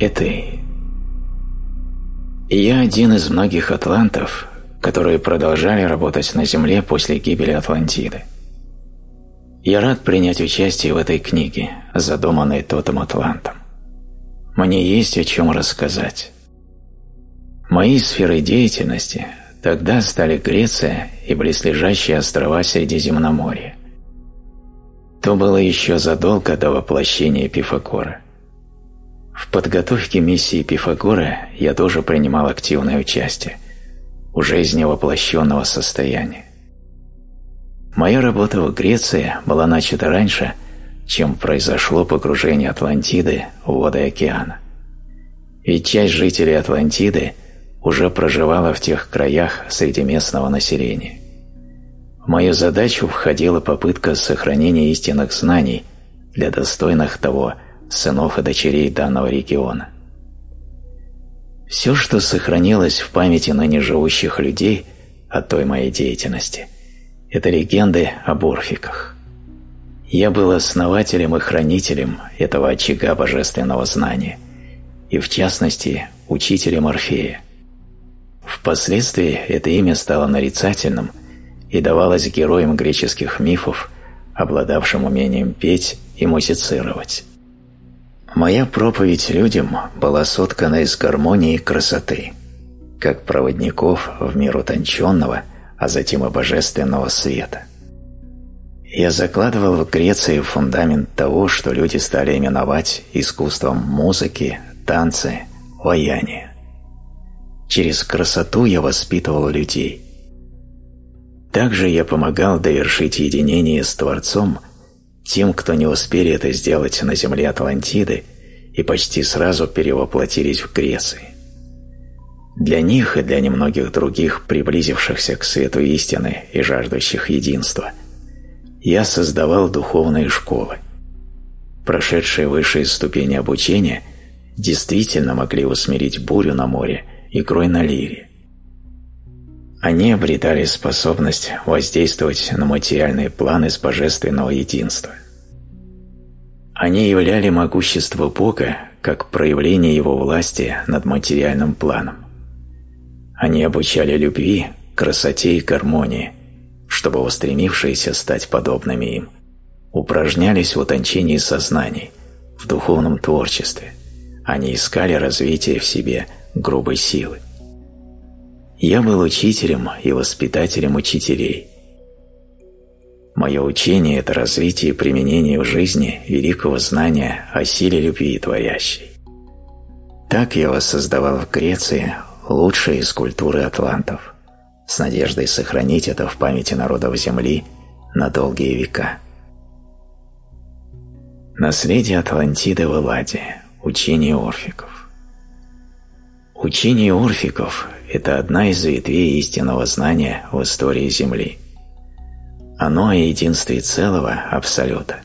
Этей. Я один из многих атлантов, которые продолжали работать на Земле после гибели Атлантиды. Я рад принять участие в этой книге, задуманной Тотом Атлантом. Мне есть о чем рассказать. Моей сферой деятельности тогда стали Греция и близлежащие острова Средиземноморья. То было еще задолго до воплощения Пифагора. В подготовке миссии Пифагора я тоже принимал активное участие, уже из невоплощенного состояния. Моя работа в Греции была начата раньше, чем произошло погружение Атлантиды в воды океана. Ведь часть жителей Атлантиды уже проживала в тех краях среди местного населения. В мою задачу входила попытка сохранения истинных знаний для достойных того сынов и дочерей данного региона. Все, что сохранилось в памяти ныне живущих людей от той моей деятельности – это легенды об орфиках. Я был основателем и хранителем этого очага божественного знания, и в частности учителем Орфея. Впоследствии это имя стало нарицательным и давалось героям греческих мифов, обладавшим умением петь и музицировать. Моя проповедь людям была соткана из гармонии и красоты, как проводников в мир утонченного – а затем и божественного света. Я закладывал в Греции фундамент того, что люди стали именовать искусством музыки, танцы, ваяния. Через красоту я воспитывал людей. Также я помогал довершить единение с Творцом тем, кто не успели это сделать на земле Атлантиды и почти сразу перевоплотились в Греции. Для них и для немногих других, приблизившихся к свету истины и жаждущих единства, я создавал духовные школы. Прошедшие высшие ступени обучения действительно могли усмирить бурю на море игрой на лире. Они обретали способность воздействовать на материальные планы с божественного единства. Они являли могущество Бога как проявление Его власти над материальным планом. Они обучали любви, красоте и гармонии, чтобы устремившиеся стать подобными им упражнялись в утончении сознаний, в духовном творчестве. Они искали развитие в себе грубой силы. Я был учителем и воспитателем учителей. Мое учение – это развитие и применение в жизни великого знания о силе любви творящей. Так я воссоздавал в Греции лучшие из культуры атлантов, с надеждой сохранить это в памяти народов Земли на долгие века. Наследие Атлантиды в Элладе. Учение орфиков. Учение орфиков – это одна из ветвей истинного знания в истории Земли. Оно о единстве целого Абсолюта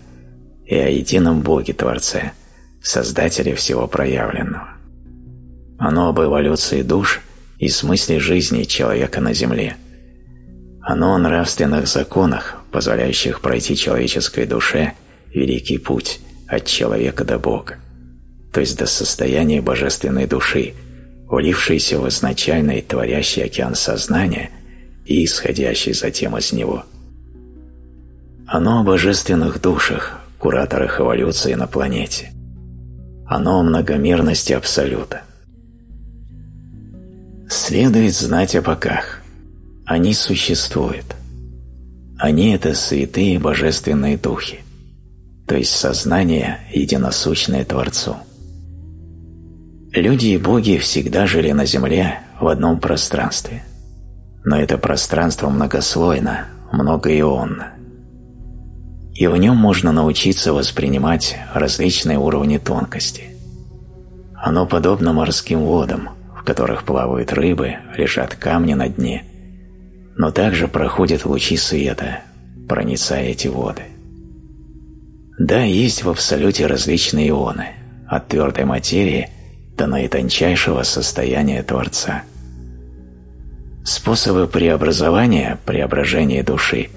и о едином Боге-Творце, Создателе всего проявленного. Оно об эволюции душ и смысле жизни человека на Земле. Оно о нравственных законах, позволяющих пройти человеческой душе великий путь от человека до Бога, то есть до состояния божественной души, улившейся в изначальный творящий океан сознания и исходящий затем из него. Оно о божественных душах, кураторах эволюции на планете. Оно о многомерности Абсолюта – Следует знать о богах. Они существуют. Они – это святые божественные духи, то есть сознание, единосущное Творцу. Люди и боги всегда жили на Земле в одном пространстве, но это пространство многослойно, многоионно. И в нем можно научиться воспринимать различные уровни тонкости. Оно подобно морским водам – в которых плавают рыбы, лежат камни на дне, но также проходят лучи света, проницая эти воды. Да, есть в Абсолюте различные ионы, от твердой материи до наитончайшего состояния Творца. Способы преобразования, преображения души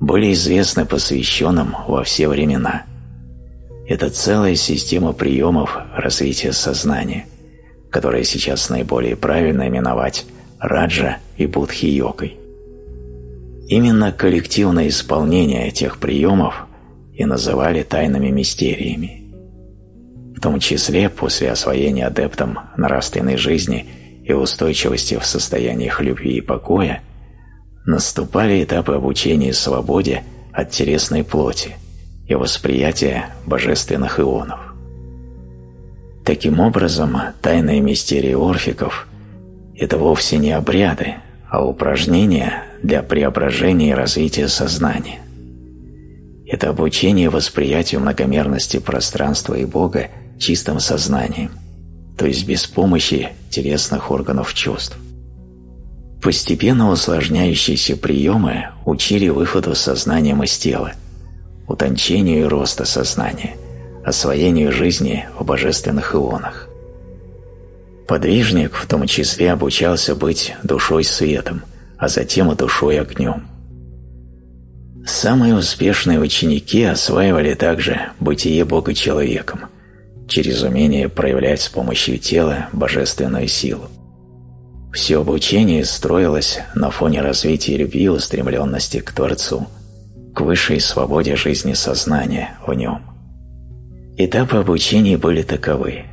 были известны посвященным во все времена. – это целая система приемов развития сознания, которая сейчас наиболее правильно именовать раджа и будхи-йогой. Именно коллективное исполнение этих приемов и называли тайными мистериями. Том числе после освоения адептом нравственной жизни и устойчивости в состояниях любви и покоя наступали этапы обучения свободе от телесной плоти и восприятия божественных ионов. Таким образом, тайные мистерии орфиков – это вовсе не обряды, а упражнения для преображения и развития сознания. Это обучение восприятию многомерности пространства и Бога чистым сознанием, то есть без помощи телесных органов чувств. Постепенно усложняющиеся приемы учили выходу сознанием из тела, утончению и росту сознания, освоению жизни в божественных ионах. Подвижник в том числе обучался быть душой светом, а затем и душой огнем. Самые успешные ученики осваивали также бытие Бога человеком, через умение проявлять с помощью тела божественную силу. Все обучение строилось на фоне развития любви и устремленности к Творцу, к высшей свободе жизни сознания в нем. Этапы обучения были таковы.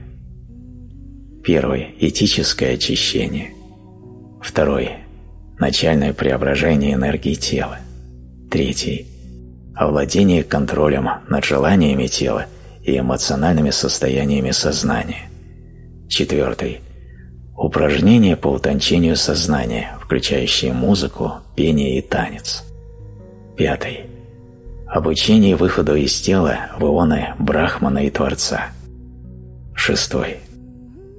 Первый – этическое очищение. Второй – начальное преображение энергии тела. Третий – овладение контролем над желаниями тела и эмоциональными состояниями сознания. Четвертый – Упражнения по утончению сознания, включающие музыку, пение и танец. Пятый. Обучение выходу из тела в ионы Брахмана и Творца. Шестой.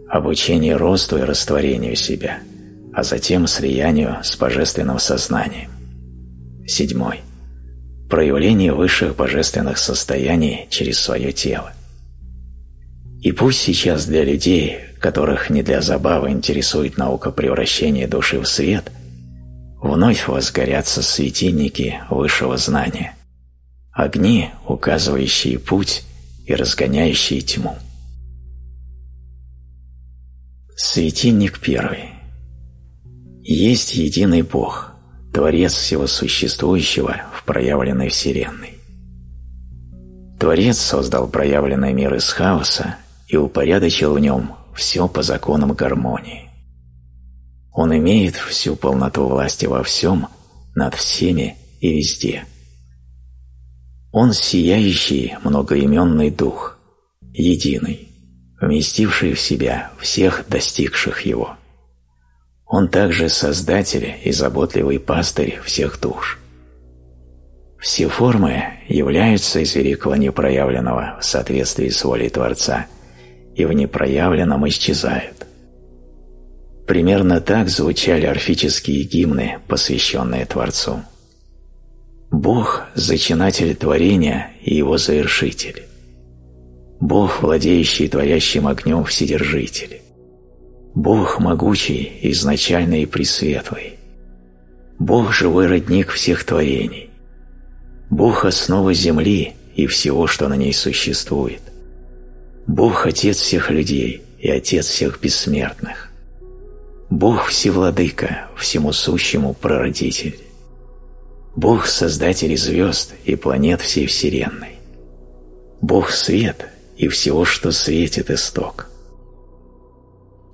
Обучение росту и растворению себя, а затем слиянию с божественным сознанием. Седьмой. Проявление высших божественных состояний через свое тело. И пусть сейчас для людей, которых не для забавы интересует наука превращения души в свет, вновь возгорятся светильники высшего знания, огни, указывающие путь и разгоняющие тьму. Светильник первый. Есть единый Бог, Творец всего существующего в проявленной Вселенной. Творец создал проявленный мир из хаоса и упорядочил в нем все по законам гармонии. Он имеет всю полноту власти во всем, над всеми и везде. Он сияющий многоименный дух, единый, вместивший в себя всех достигших его. Он также создатель и заботливый пастырь всех душ. Все формы являются из великого непроявленного в соответствии с волей Творца – и в непроявленном исчезают. Примерно так звучали орфические гимны, посвященные Творцу. Бог – зачинатель творения и его завершитель. Бог, владеющий творящим огнем Вседержитель. Бог могучий, изначальный и пресветлый. Бог – живой родник всех творений. Бог – основа земли и всего, что на ней существует. Бог – Отец всех людей и Отец всех бессмертных. Бог – Всевладыка, всему сущему Прародитель. Бог – Создатель звезд и планет всей Вселенной. Бог – Свет и всего, что светит исток.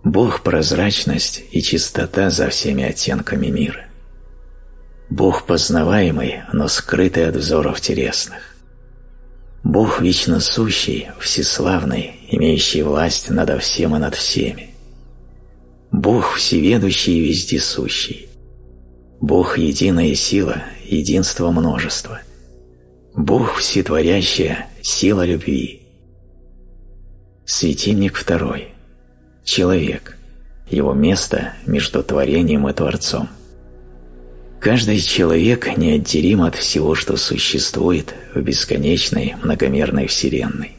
Бог – прозрачность и чистота за всеми оттенками мира. Бог познаваемый, но скрытый от взоров телесных. Бог вечно сущий, всеславный, имеющий власть над всем и над всеми. Бог всеведущий и вездесущий. Бог – единая сила, единство множества. Бог – всетворящая сила любви. Светильник второй. Человек. Его место между творением и Творцом. Каждый человек неотделим от всего, что существует в бесконечной многомерной Вселенной.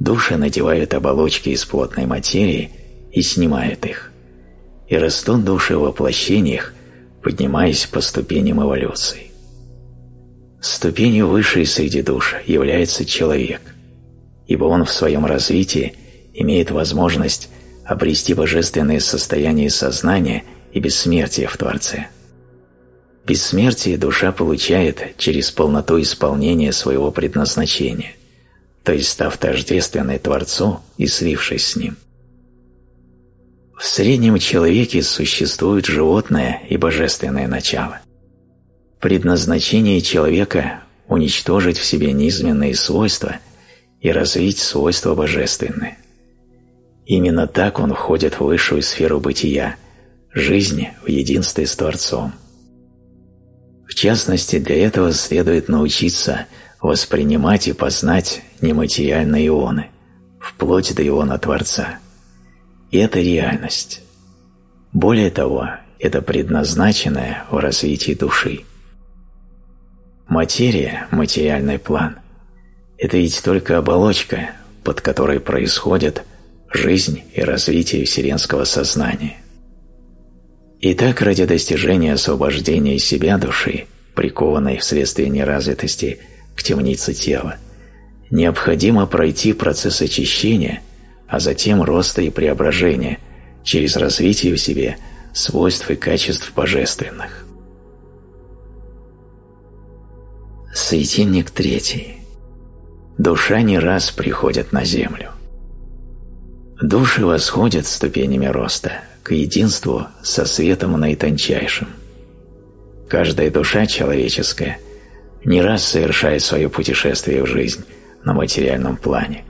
Души надевают оболочки из плотной материи и снимают их, и растут души в воплощениях, поднимаясь по ступеням эволюции. Ступенью высшей среди душ является человек, ибо он в своем развитии имеет возможность обрести божественное состояние сознания и бессмертие в Творце. Бессмертие душа получает через полноту исполнения своего предназначения, то есть став тождественной Творцу и слившись с Ним. В среднем человеке существует животное и божественное начало. Предназначение человека – уничтожить в себе низменные свойства и развить свойства божественные. Именно так он входит в высшую сферу бытия – жизнь в единстве с Творцом. В частности, для этого следует научиться воспринимать и познать нематериальные ионы, вплоть до иона Творца. И это реальность. Более того, это предназначенное в развитии души. Материя, материальный план – это ведь только оболочка, под которой происходит жизнь и развитие вселенского сознания. Итак, ради достижения освобождения себя души, прикованной вследствие неразвитости к темнице тела, необходимо пройти процесс очищения, а затем роста и преображения через развитие в себе свойств и качеств божественных. Светильник третий. Душа не раз приходит на землю. Души восходят ступенями роста к единству со светом наитончайшим. Каждая душа человеческая не раз совершает свое путешествие в жизнь на материальном плане,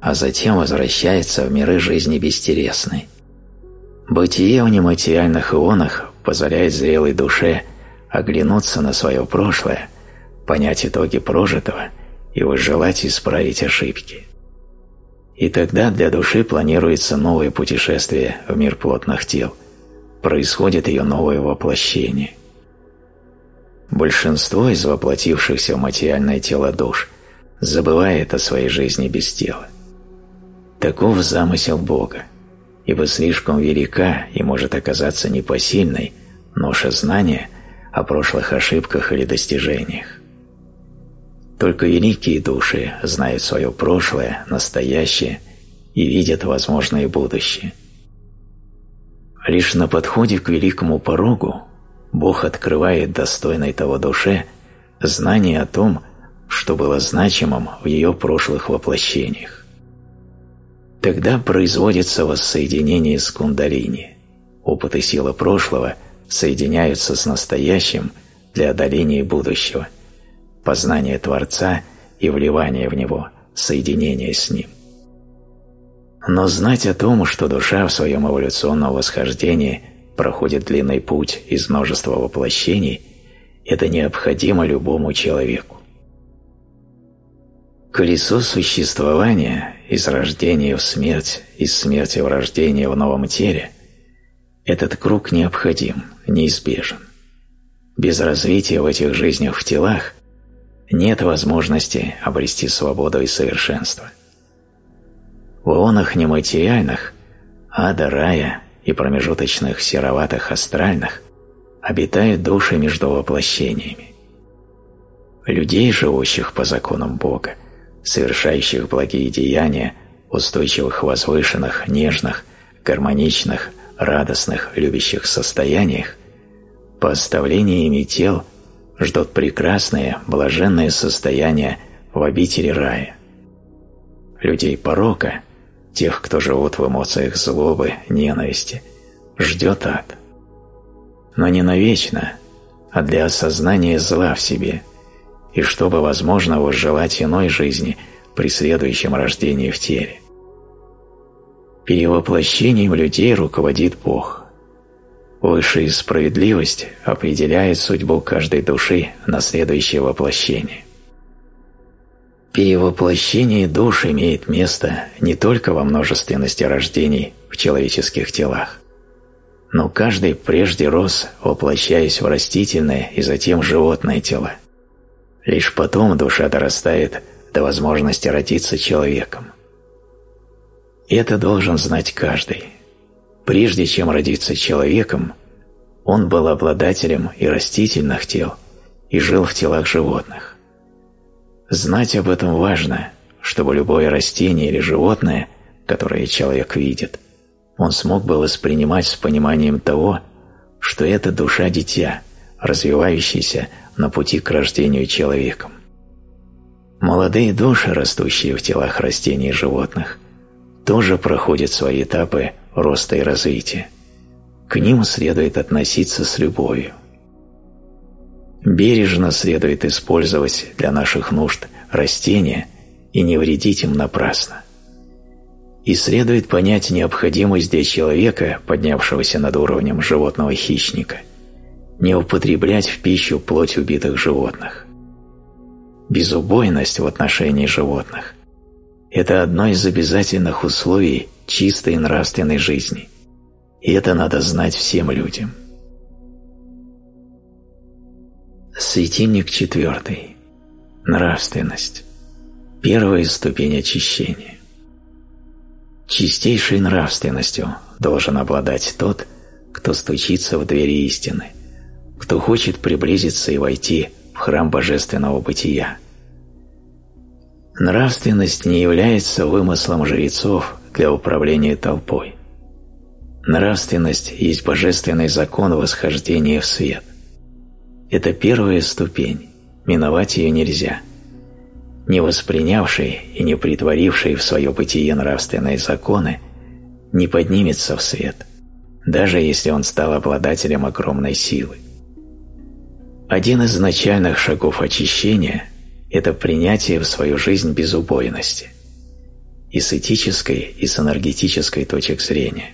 а затем возвращается в миры жизни бестересной. Бытие в нематериальных ионах позволяет зрелой душе оглянуться на свое прошлое, понять итоги прожитого и возжелать исправить ошибки. И тогда для души планируется новое путешествие в мир плотных тел, происходит ее новое воплощение. Большинство из воплотившихся в материальное тело душ забывает о своей жизни без тела. Таков замысел Бога, ибо слишком велика и может оказаться непосильной ноша знания о прошлых ошибках или достижениях. Только великие души знают свое прошлое, настоящее и видят возможное будущее. Лишь на подходе к великому порогу Бог открывает достойной того душе знание о том, что было значимым в ее прошлых воплощениях. Тогда производится воссоединение с кундалини. Опыт и сила прошлого соединяются с настоящим для одоления будущего – познание Творца и вливание в него, соединение с Ним. Но знать о том, что душа в своем эволюционном восхождении проходит длинный путь из множества воплощений, это необходимо любому человеку. Колесо существования из рождения в смерть, из смерти в рождение в новом теле – этот круг необходим, неизбежен. Без развития в этих жизнях в телах нет возможности обрести свободу и совершенство. В ионах нематериальных, ада, рая и промежуточных сероватых астральных обитают души между воплощениями. Людей, живущих по законам Бога, совершающих благие деяния, устойчивых, возвышенных, нежных, гармоничных, радостных, любящих состояниях, по оставлении ими тел ждут прекрасное, блаженное состояние в обители рая. Людей порока, тех, кто живут в эмоциях злобы, ненависти, ждет ад. Но не навечно, а для осознания зла в себе, и чтобы, возможно, возжелать иной жизни при следующем рождении в теле. Перевоплощением людей руководит Бог – Высшая справедливость определяет судьбу каждой души на следующее воплощение. Перевоплощение душ имеет место не только во множественности рождений в человеческих телах, но каждый прежде рос, воплощаясь в растительное и затем животное тело. Лишь потом душа дорастает до возможности родиться человеком. Это должен знать каждый – Прежде чем родиться человеком, он был обладателем и растительных тел, и жил в телах животных. Знать об этом важно, чтобы любое растение или животное, которое человек видит, он смог бы воспринимать с пониманием того, что это душа-дитя, развивающаяся на пути к рождению человеком. Молодые души, растущие в телах растений и животных, тоже проходят свои этапы роста и развития. К ним следует относиться с любовью. Бережно следует использовать для наших нужд растения и не вредить им напрасно. И следует понять необходимость для человека, поднявшегося над уровнем животного хищника, не употреблять в пищу плоть убитых животных. Безубойность в отношении животных – это одно из обязательных условий чистой нравственной жизни, и это надо знать всем людям. Светильник четвертый. Нравственность. Первая ступень очищения. Чистейшей нравственностью должен обладать тот, кто стучится в двери истины, кто хочет приблизиться и войти в храм божественного бытия. Нравственность не является вымыслом жрецов для управления толпой. Нравственность есть божественный закон восхождения в свет. Это первая ступень, миновать ее нельзя. Не воспринявший и не притворивший в свое бытие нравственные законы не поднимется в свет, даже если он стал обладателем огромной силы. Один из начальных шагов очищения – это принятие в свою жизнь безубойности и с этической, и с энергетической точек зрения.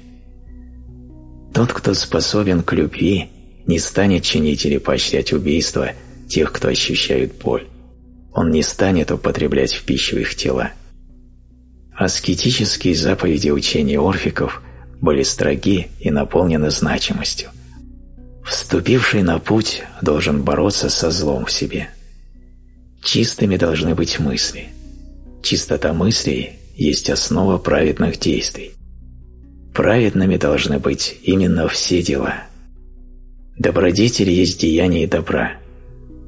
Тот, кто способен к любви – не станет чинить или поощрять убийство тех, кто ощущает боль. Он не станет употреблять в пищу их тела. Аскетические заповеди учения орфиков были строги и наполнены значимостью. Вступивший на путь должен бороться со злом в себе. Чистыми должны быть мысли. Чистота мыслей есть основа праведных действий. Праведными должны быть именно все дела – Добродетель есть деяние добра.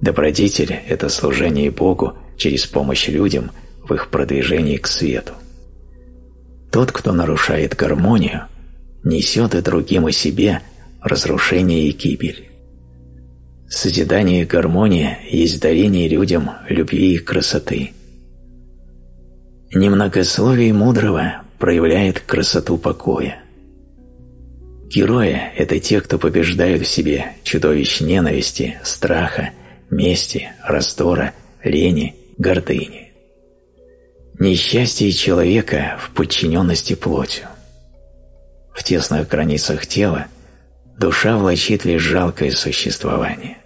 Добродетель – это служение Богу через помощь людям в их продвижении к свету. Тот, кто нарушает гармонию, несет и другим и себе разрушение и гибель. Созидание и гармония есть дарение людям любви и красоты. Немногословие мудрого проявляет красоту покоя. Герои – это те, кто побеждают в себе чудовищ ненависти, страха, мести, раздора, лени, гордыни. Несчастье человека в подчиненности плотью. В тесных границах тела душа влачит лишь жалкое существование.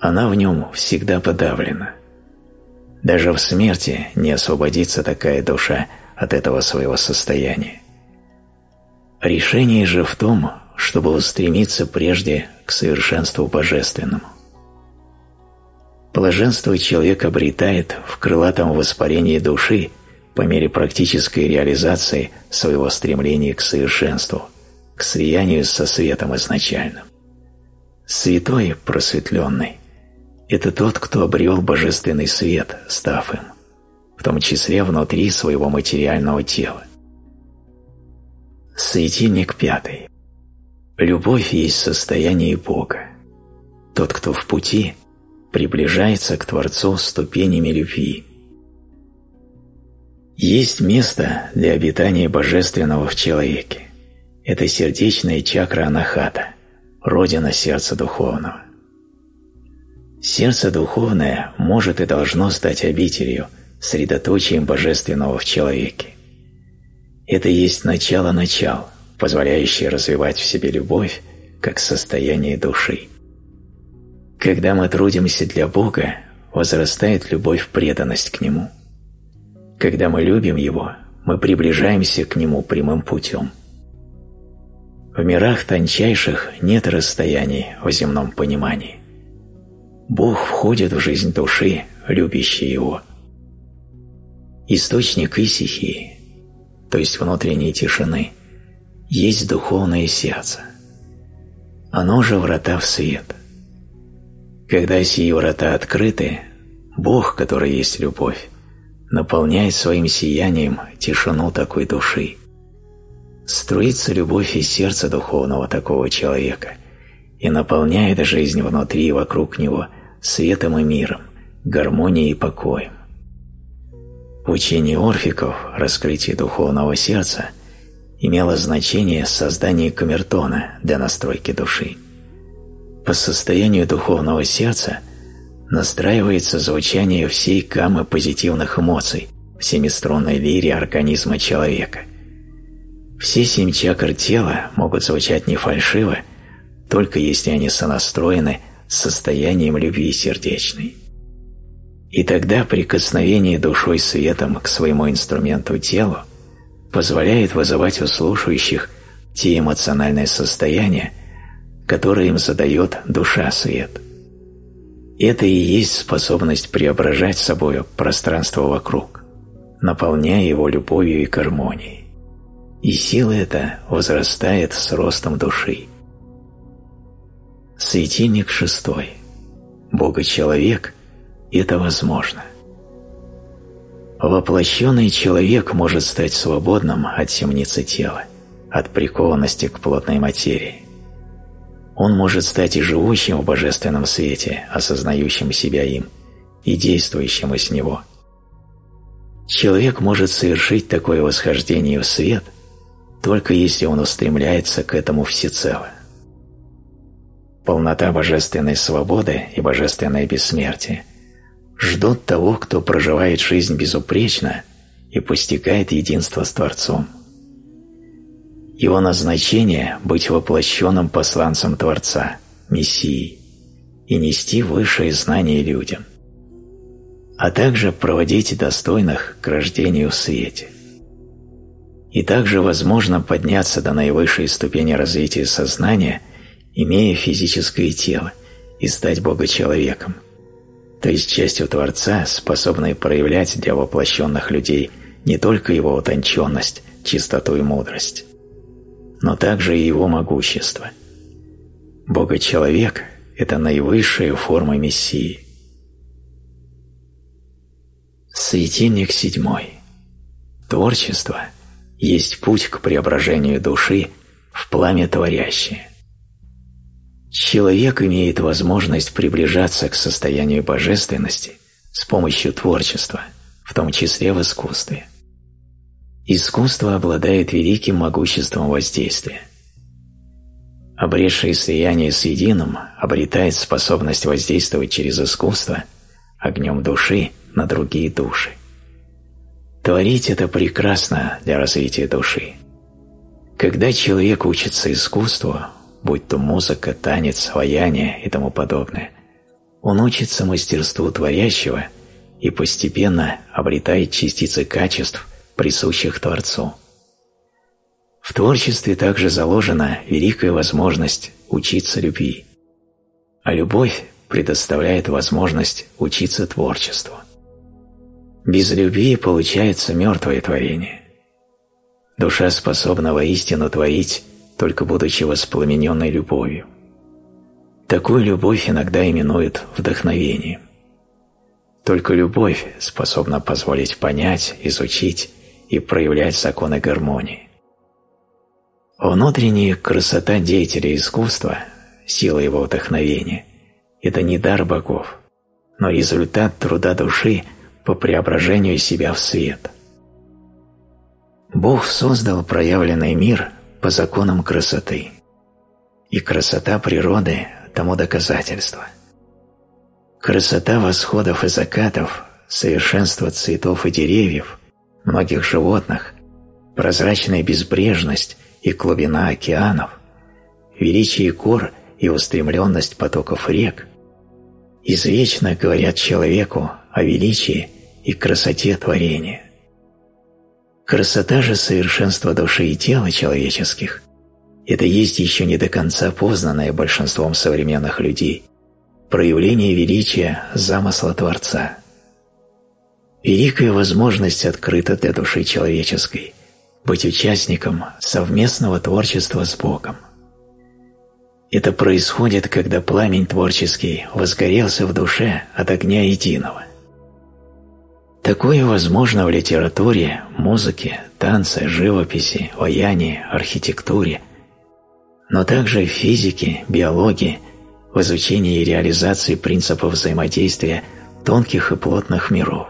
Она в нем всегда подавлена. Даже в смерти не освободится такая душа от этого своего состояния. Решение же в том, чтобы устремиться прежде к совершенству божественному. Блаженство человек обретает в крылатом воспарении души по мере практической реализации своего стремления к совершенству, к слиянию со светом изначальным. Святой, просветленный – это тот, кто обрел божественный свет, став им, в том числе внутри своего материального тела. Светильник пятый. Любовь есть состояние Бога. Тот, кто в пути, приближается к Творцу ступенями любви. Есть место для обитания Божественного в человеке. Это сердечная чакра Анахата, родина сердца духовного. Сердце духовное может и должно стать обителью, средоточием Божественного в человеке. Это есть начало начал, позволяющее развивать в себе любовь как состояние души. Когда мы трудимся для Бога, возрастает любовь преданность к Нему. Когда мы любим Его, мы приближаемся к Нему прямым путем. В мирах тончайших нет расстояний в земном понимании. Бог входит в жизнь души, любящей Его. Источник исихии то есть внутренней тишины, есть духовное сердце. Оно же врата в свет. Когда сии врата открыты, Бог, который есть любовь, наполняет своим сиянием тишину такой души. Струится любовь из сердца духовного такого человека и наполняет жизнь внутри и вокруг него светом и миром, гармонией и покоем. В учении орфиков раскрытие духовного сердца имело значение создания камертона для настройки души. По состоянию духовного сердца настраивается звучание всей гаммы позитивных эмоций в семиструнной лире организма человека. Все семь чакр тела могут звучать не фальшиво, только если они сонастроены состоянием любви сердечной. И тогда прикосновение душой светом к своему инструменту телу позволяет вызывать у слушающих те эмоциональные состояния, которые им задает душа свет. Это и есть способность преображать собою пространство вокруг, наполняя его любовью и гармонией. И сила эта возрастает с ростом души. Светильник шестой. Бога-человек – это возможно. Воплощенный человек может стать свободным от темницы тела, от прикованности к плотной материи. Он может стать и живущим в божественном свете, осознающим себя им, и действующим из него. Человек может совершить такое восхождение в свет, только если он устремляется к этому всецело. Полнота божественной свободы и божественное бессмертие – ждут того, кто проживает жизнь безупречно и постигает единство с Творцом. Его назначение – быть воплощенным посланцем Творца, Мессией, и нести высшие знания людям, а также проводить достойных к рождению в свете. И также возможно подняться до наивысшей ступени развития сознания, имея физическое тело, и стать Бога-человеком – то есть частью Творца, способной проявлять для воплощенных людей не только его утонченность, чистоту и мудрость, но также и его могущество. Бога-человек – это наивысшая форма Мессии. Светильник седьмой. Творчество есть путь к преображению души в пламя творящее – Человек имеет возможность приближаться к состоянию божественности с помощью творчества, в том числе в искусстве. Искусство обладает великим могуществом воздействия. Обретший слияние с единым обретает способность воздействовать через искусство огнем души на другие души. Творить это прекрасно для развития души. Когда человек учится искусству, будь то музыка, танец, ваяние и тому подобное, он учится мастерству творящего и постепенно обретает частицы качеств, присущих Творцу. В творчестве также заложена великая возможность учиться любви, а любовь предоставляет возможность учиться творчеству. Без любви получается мертвое творение. Душа способна воистину творить только будучи воспламененной любовью. Такую любовь иногда именуют вдохновением. Только любовь способна позволить понять, изучить и проявлять законы гармонии. Внутренняя красота деятеля искусства, сила его вдохновения – это не дар богов, но результат труда души по преображению себя в свет. Бог создал проявленный мир по законам красоты. И красота природы тому доказательство. Красота восходов и закатов, совершенство цветов и деревьев, многих животных, прозрачная безбрежность и глубина океанов, величие гор и устремленность потоков рек извечно говорят человеку о величии и красоте творения. Красота же совершенства души и тела человеческих – это есть еще не до конца познанное большинством современных людей проявление величия замысла Творца. Великая возможность открыта для души человеческой – быть участником совместного творчества с Богом. Это происходит, когда пламень творческий возгорелся в душе от огня единого, Такое возможно в литературе, музыке, танце, живописи, ваянии, архитектуре, но также в физике, биологии, в изучении и реализации принципов взаимодействия тонких и плотных миров.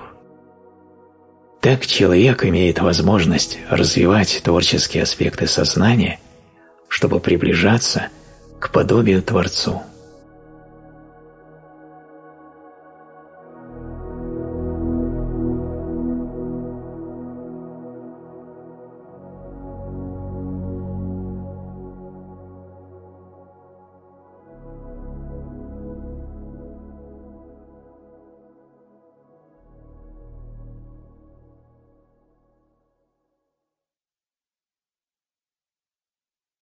Так человек имеет возможность развивать творческие аспекты сознания, чтобы приближаться к подобию Творцу –